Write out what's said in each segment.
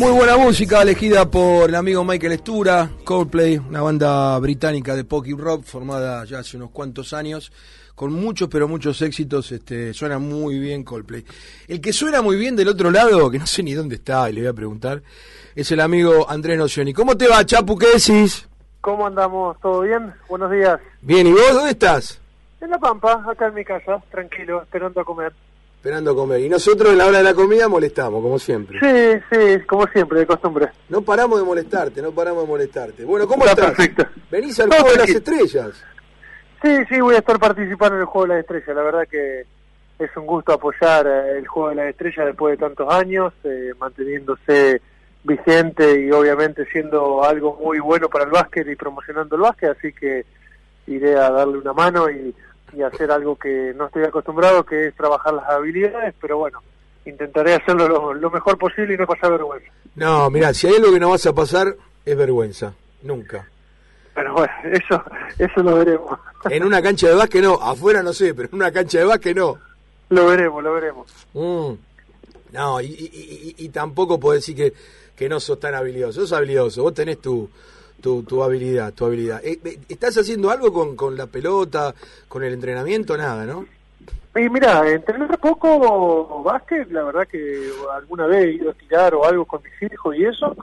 Muy buena música elegida por el amigo Michael Estura, Coldplay, una banda británica de pop y rock formada ya hace unos cuantos años, con muchos pero muchos éxitos, este, suena muy bien Coldplay. El que suena muy bien del otro lado, que no sé ni dónde está y le voy a preguntar, es el amigo Andrés Nocioni. ¿Cómo te va, Chapu? ¿Qué decís? ¿Cómo andamos? ¿Todo bien? Buenos días. Bien, ¿y vos dónde estás? En La Pampa, acá en mi casa, tranquilo, esperando a comer. Esperando comer. Y nosotros en la hora de la comida molestamos, como siempre. Sí, sí, como siempre, de costumbre. No paramos de molestarte, no paramos de molestarte. Bueno, ¿cómo Está estás? perfecto. Venís al juego de las estrellas. Sí, sí, voy a estar participando en el Juego de las Estrellas. La verdad que es un gusto apoyar eh, el Juego de las Estrellas después de tantos años, eh, manteniéndose vigente y obviamente siendo algo muy bueno para el básquet y promocionando el básquet, así que iré a darle una mano y, y hacer algo que no estoy acostumbrado, que es trabajar las habilidades, pero bueno, intentaré hacerlo lo, lo mejor posible y no pasar vergüenza. No, mirá, si hay algo que no vas a pasar, es vergüenza. Nunca. Pero bueno, eso, eso lo veremos. En una cancha de básquet no, afuera no sé, pero en una cancha de básquet no. lo veremos, lo veremos. Mm. No, y, y- y- y tampoco podés decir que, que no sos tan habilidoso. Sos habilidoso, vos tenés tu, tu, tu habilidad, tu habilidad. Eh, eh, ¿Estás haciendo algo con, con la pelota, con el entrenamiento? Nada, ¿no? Y mira, entrenar poco básquet, la verdad que alguna vez he ido a tirar o algo con mis hijos y eso,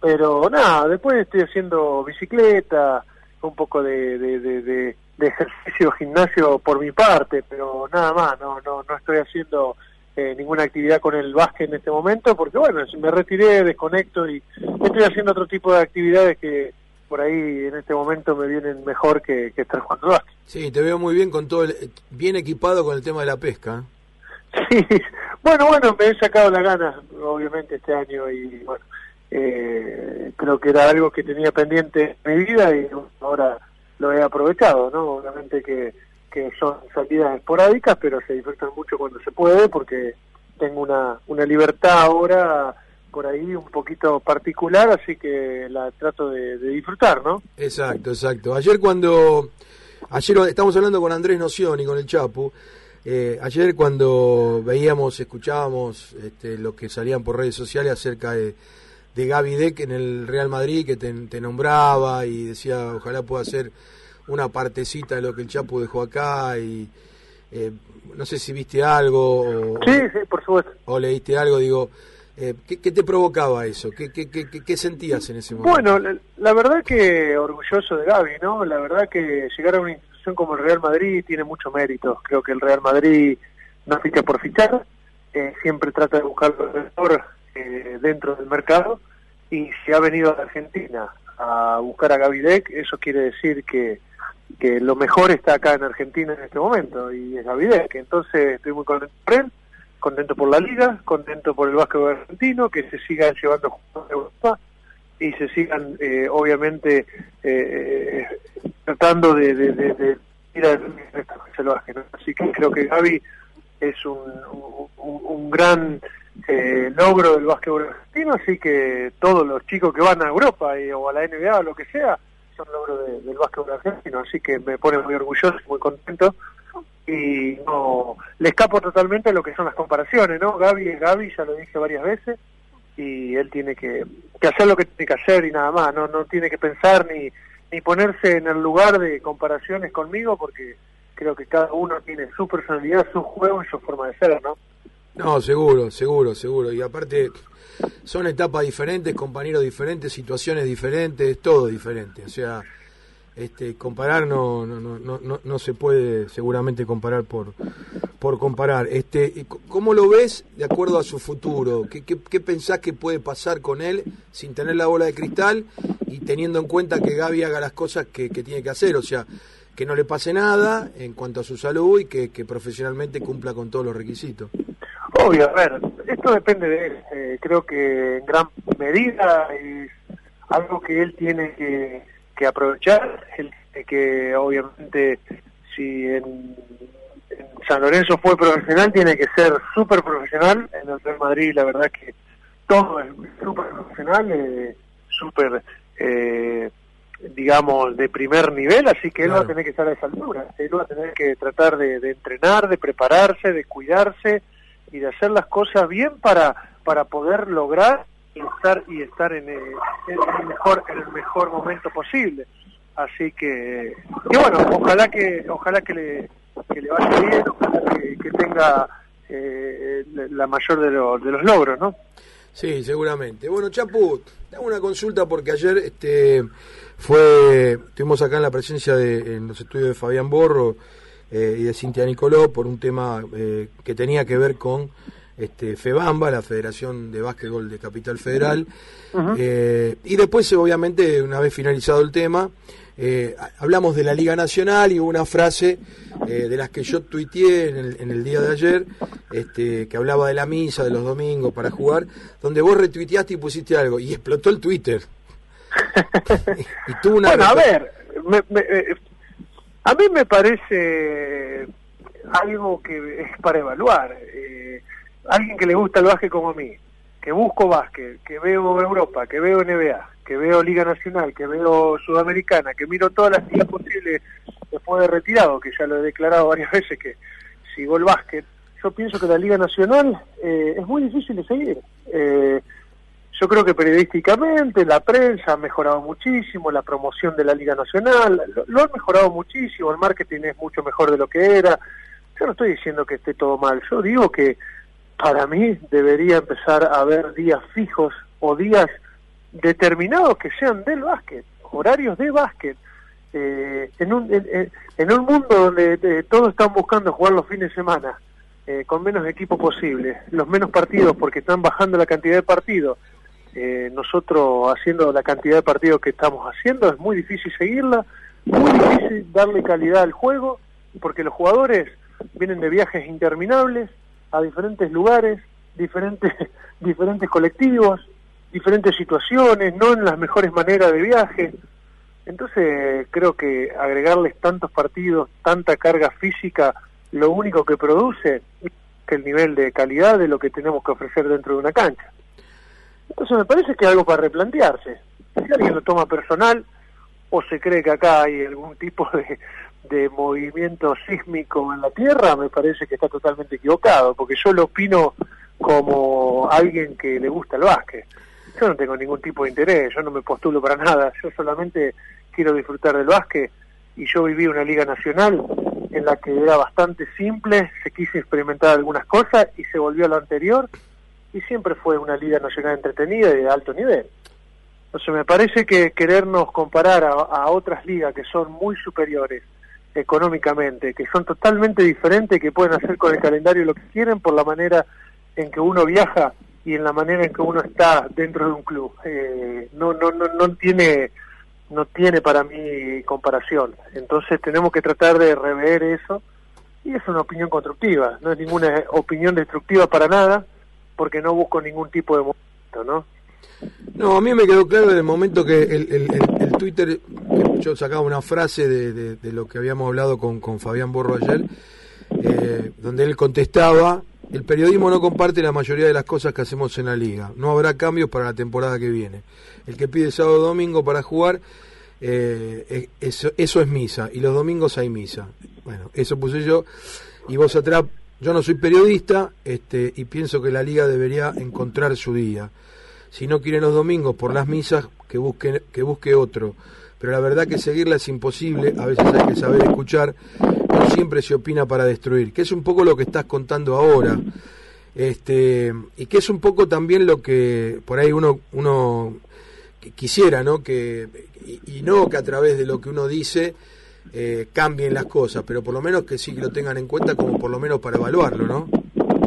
pero nada, después estoy haciendo bicicleta, un poco de, de, de, de- de ejercicio, gimnasio por mi parte, pero nada más, no, no, no estoy haciendo eh, ninguna actividad con el básquet en este momento, porque bueno, me retiré, desconecto y estoy haciendo otro tipo de actividades que por ahí en este momento me vienen mejor que, que estar jugando básquet. Sí, te veo muy bien con todo, el- bien equipado con el tema de la pesca. Sí, bueno, bueno, me he sacado la gana, obviamente, este año y bueno, eh, creo que era algo que tenía pendiente en mi vida y ahora lo he aprovechado, ¿no? Obviamente que, que son salidas esporádicas, pero se disfrutan mucho cuando se puede porque tengo una, una libertad ahora por ahí un poquito particular, así que la trato de, disfrutar, ¿no? Exacto, exacto. Ayer cuando, ayer estamos hablando con Andrés Nocioni, con el Chapu, eh, ayer cuando veíamos, escuchábamos este, lo que salían por redes sociales acerca de, de Gaby Deck en el Real Madrid, que te, nombraba y decía, ojalá pueda hacer una partecita de lo que el Chapu dejó acá y eh, no sé si viste algo o, Sí, sí, por supuesto. o leíste algo, digo, eh, ¿qué, qué te provocaba eso? ¿Qué, qué, qué, qué- sentías en ese momento? Bueno, la, la verdad que orgulloso de Gaby, ¿no? La verdad que llegar a una institución como el Real Madrid tiene mucho mérito. Creo que el Real Madrid no ficha por fichar, eh, siempre trata de buscar lo mejor eh, dentro del mercado y si ha venido a Argentina a buscar a Gaby Deck, eso quiere decir que, que lo mejor está acá en Argentina en este momento y es Deck. Entonces estoy muy contento por él, contento por la liga, contento por el básquetbol argentino, que se sigan llevando de Europa y se sigan eh, obviamente eh, tratando de, de, de, de ir a salvaje así que creo que Gaby es un, un, gran eh, logro del básquetbol argentino así que todos los chicos que van a Europa y, o a la NBA o lo que sea son logros de- del básquetbol argentino así que me pone muy orgulloso muy contento y no le escapo totalmente a lo que son las comparaciones no Gaby Gaby ya lo dije varias veces y él tiene que, que hacer lo que tiene que hacer y nada más, no, no tiene que pensar ni, ni ponerse en el lugar de comparaciones conmigo porque creo que cada uno tiene su personalidad, su juego y su forma de ser, ¿no? No, seguro, seguro, seguro. Y aparte, son etapas diferentes, compañeros diferentes, situaciones diferentes, todo diferente. O sea, este, comparar no, no, no, no, no- se puede seguramente comparar por, por comparar. Este, ¿Cómo lo ves de acuerdo a su futuro? ¿Qué, qué, qué pensás que puede pasar con él sin tener la bola de cristal y teniendo en cuenta que Gaby haga las cosas que, que tiene que hacer? O sea, que no le pase nada en cuanto a su salud y que, que profesionalmente cumpla con todos los requisitos. Obvio, a ver, esto depende de él. Eh, creo que en gran medida es algo que él tiene que, que aprovechar. Él que, obviamente, si en, en San Lorenzo fue profesional, tiene que ser súper profesional. En el Real Madrid, la verdad que todo es súper profesional, eh, súper, eh, digamos, de primer nivel, así que él va a tener que estar a esa altura. Él va a tener que tratar de, de entrenar, de prepararse, de cuidarse y de hacer las cosas bien para, para poder lograr estar y estar en, el mejor en el mejor momento posible así que, bueno ojalá que ojalá que le, que le vaya bien ojalá que, tenga eh, la mayor de, de los logros no Sí, seguramente. Bueno, Chapu, hago una consulta porque ayer este fue estuvimos acá en la presencia de en los estudios de Fabián Borro eh, y de Cintia Nicoló por un tema eh, que tenía que ver con este, FEBAMBA, la Federación de Básquetbol de Capital Federal. Eh, y después, obviamente, una vez finalizado el tema, hablamos de la Liga Nacional y hubo una frase de las que yo tuiteé en el, día de ayer, este, que hablaba de la misa de los domingos para jugar, donde vos retuiteaste y pusiste algo y explotó el Twitter. y, tuvo una bueno, a ver, a mí me parece algo que es para evaluar. Eh, alguien que le gusta el básquet como a mí, que busco básquet, que veo Europa, que veo NBA, que veo Liga Nacional, que veo Sudamericana, que miro todas las ligas posibles después de retirado, que ya lo he declarado varias veces que sigo el básquet, yo pienso que la Liga Nacional eh, es muy difícil de seguir. Eh, yo creo que periodísticamente la prensa ha mejorado muchísimo, la promoción de la Liga Nacional, lo, han mejorado muchísimo, el marketing es mucho mejor de lo que era. Yo no estoy diciendo que esté todo mal, yo digo que para mí debería empezar a haber días fijos o días determinados que sean del básquet, horarios de básquet. Eh, en, un, en, un mundo donde eh, todos están buscando jugar los fines de semana, eh, con menos equipo posible, los menos partidos porque están bajando la cantidad de partidos, eh, nosotros haciendo la cantidad de partidos que estamos haciendo, es muy difícil seguirla, muy difícil darle calidad al juego, porque los jugadores vienen de viajes interminables a diferentes lugares, diferentes, diferentes colectivos, diferentes situaciones, no en las mejores maneras de viaje. Entonces creo que agregarles tantos partidos, tanta carga física, lo único que produce es el nivel de calidad de lo que tenemos que ofrecer dentro de una cancha. Entonces me parece que es algo para replantearse. Si alguien lo toma personal o se cree que acá hay algún tipo de, de movimiento sísmico en la Tierra, me parece que está totalmente equivocado, porque yo lo opino como alguien que le gusta el básquet. Yo no tengo ningún tipo de interés, yo no me postulo para nada, yo solamente quiero disfrutar del básquet y yo viví una liga nacional en la que era bastante simple, se quiso experimentar algunas cosas y se volvió a lo anterior y siempre fue una liga nacional entretenida y de alto nivel. Entonces me parece que querernos comparar a, otras ligas que son muy superiores económicamente, que son totalmente diferentes, que pueden hacer con el calendario lo que quieren por la manera en que uno viaja y en la manera en que uno está dentro de un club. Eh, no, no, no, no tiene no tiene para mí comparación. Entonces tenemos que tratar de rever eso y es una opinión constructiva, no es ninguna opinión destructiva para nada, porque no busco ningún tipo de momento, ¿no? No, a mí me quedó claro en el momento que el, Twitter, yo sacaba una frase de, lo que habíamos hablado con, Fabián Borro ayer, eh, donde él contestaba, el periodismo no comparte la mayoría de las cosas que hacemos en la liga, no habrá cambios para la temporada que viene. El que pide sábado o domingo para jugar, eh, eso es misa, y los domingos hay misa. Bueno, eso puse yo, y vos atrás yo no soy periodista este, y pienso que la liga debería encontrar su día. Si no quieren los domingos por las misas, que busque, que busque otro. Pero la verdad que seguirla es imposible, a veces hay que saber escuchar, no siempre se opina para destruir, que es un poco lo que estás contando ahora. Este, y que es un poco también lo que por ahí uno, uno quisiera, ¿no? Que, y no que a través de lo que uno dice eh, cambien las cosas, pero por lo menos que sí que lo tengan en cuenta como por lo menos para evaluarlo, ¿no?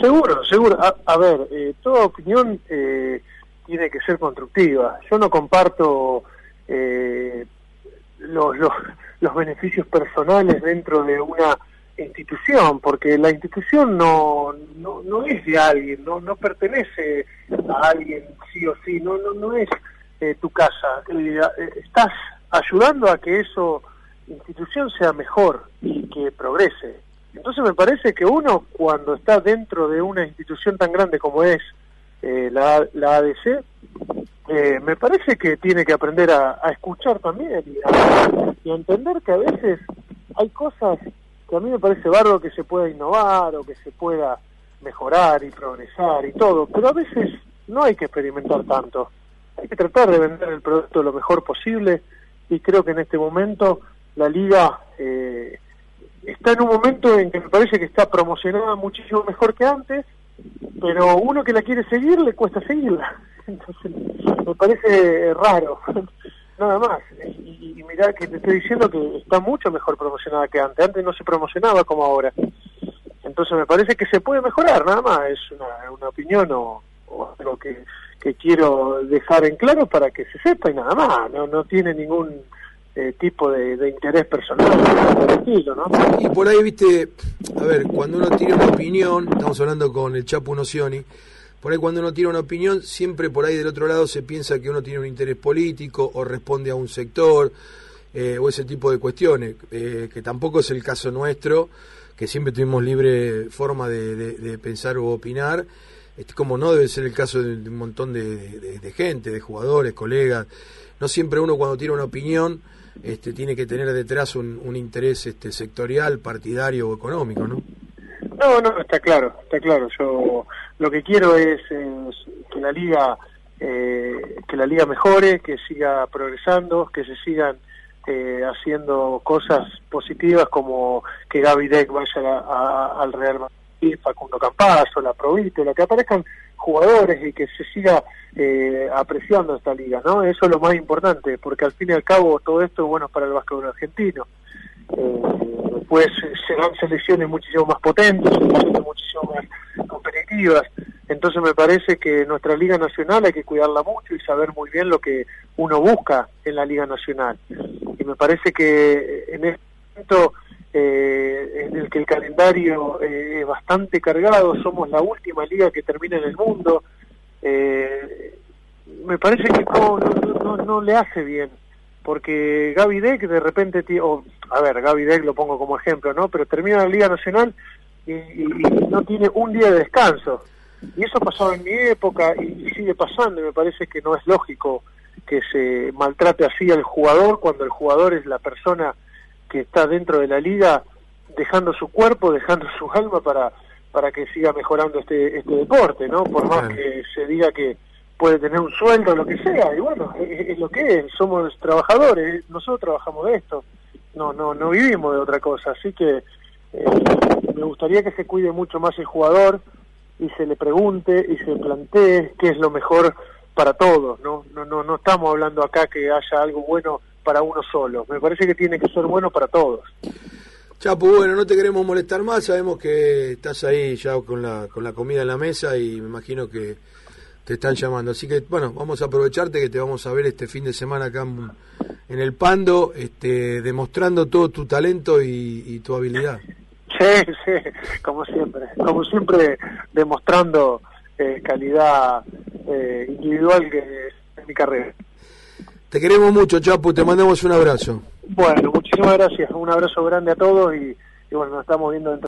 Seguro, seguro. A, ver, eh, toda opinión eh, tiene que ser constructiva. Yo no comparto eh, los, los, los beneficios personales dentro de una institución, porque la institución no, no, no es de alguien, no, no pertenece a alguien sí o sí, no, no, no es tu casa. estás ayudando a que eso institución sea mejor y que progrese. Entonces me parece que uno cuando está dentro de una institución tan grande como es eh, la, la ADC, eh, me parece que tiene que aprender a, escuchar también y a, entender que a veces hay cosas que a mí me parece barro que se pueda innovar o que se pueda mejorar y progresar y todo, pero a veces no hay que experimentar tanto. Hay que tratar de vender el producto lo mejor posible y creo que en este momento la liga eh, está en un momento en que me parece que está promocionada muchísimo mejor que antes, pero uno que la quiere seguir le cuesta seguirla. Entonces, me parece raro, nada más. Y, y mirá que te estoy diciendo que está mucho mejor promocionada que antes. Antes no se promocionaba como ahora. Entonces me parece que se puede mejorar, nada más. Es una, una opinión o, algo que, que quiero dejar en claro para que se sepa y nada más. No, no tiene ningún eh, tipo de, interés personal ¿no? Y por ahí, viste, a ver, cuando uno tiene una opinión, estamos hablando con el Chapo Nocioni, por ahí cuando uno tiene una opinión, siempre por ahí del otro lado se piensa que uno tiene un interés político o responde a un sector eh, o ese tipo de cuestiones, eh, que tampoco es el caso nuestro, que siempre tuvimos libre forma de, pensar o opinar, este, como no debe ser el caso de, un montón de, gente, de jugadores, colegas. No siempre uno cuando tiene una opinión este, tiene que tener detrás un, un interés este, sectorial, partidario o económico, ¿no? No, no, está claro, está claro. Yo lo que quiero es, que la liga eh, que la liga mejore, que siga progresando, que se sigan eh, haciendo cosas positivas como que Gaby Deck vaya a, al Real Madrid, Facundo Campazo, la Provítola, que aparezcan jugadores y que se siga eh, apreciando esta liga, ¿no? Eso es lo más importante, porque al fin y al cabo todo esto es bueno para el básquetbol argentino. Eh, después serán selecciones muchísimo más potentes, selecciones muchísimo más competitivas. Entonces me parece que nuestra Liga Nacional hay que cuidarla mucho y saber muy bien lo que uno busca en la Liga Nacional. Y me parece que en este momento eh, en el que el calendario eh, es bastante cargado, somos la última liga que termina en el mundo, eh, me parece que no, no, no, no, le hace bien, porque Gaby Deck de repente, o, a ver, Gaby Deck lo pongo como ejemplo, ¿no? Pero termina la Liga Nacional y, y, no tiene un día de descanso. Y eso pasaba en mi época y, y sigue pasando, y me parece que no es lógico que se maltrate así al jugador cuando el jugador es la persona que está dentro de la liga dejando su cuerpo, dejando su alma para para que siga mejorando este este deporte, ¿no? Por más que se diga que puede tener un sueldo lo que sea, y bueno, es, es, lo que es, somos trabajadores, nosotros trabajamos de esto, no no no vivimos de otra cosa, así que eh, me gustaría que se cuide mucho más el jugador y se le pregunte y se plantee qué es lo mejor para todos, ¿no? No no no estamos hablando acá que haya algo bueno para uno solo. Me parece que tiene que ser bueno para todos. Chapo, bueno, no te queremos molestar más, sabemos que estás ahí ya con la, con la comida en la mesa y me imagino que te están llamando. Así que, bueno, vamos a aprovecharte que te vamos a ver este fin de semana acá en, en el Pando, este, demostrando todo tu talento y, y, tu habilidad. Sí, sí, como siempre, como siempre demostrando eh, calidad eh, individual que en mi carrera. Te queremos mucho, Chapu, te mandamos un abrazo. Bueno, muchísimas gracias, un abrazo grande a todos y, bueno, nos estamos viendo dentro.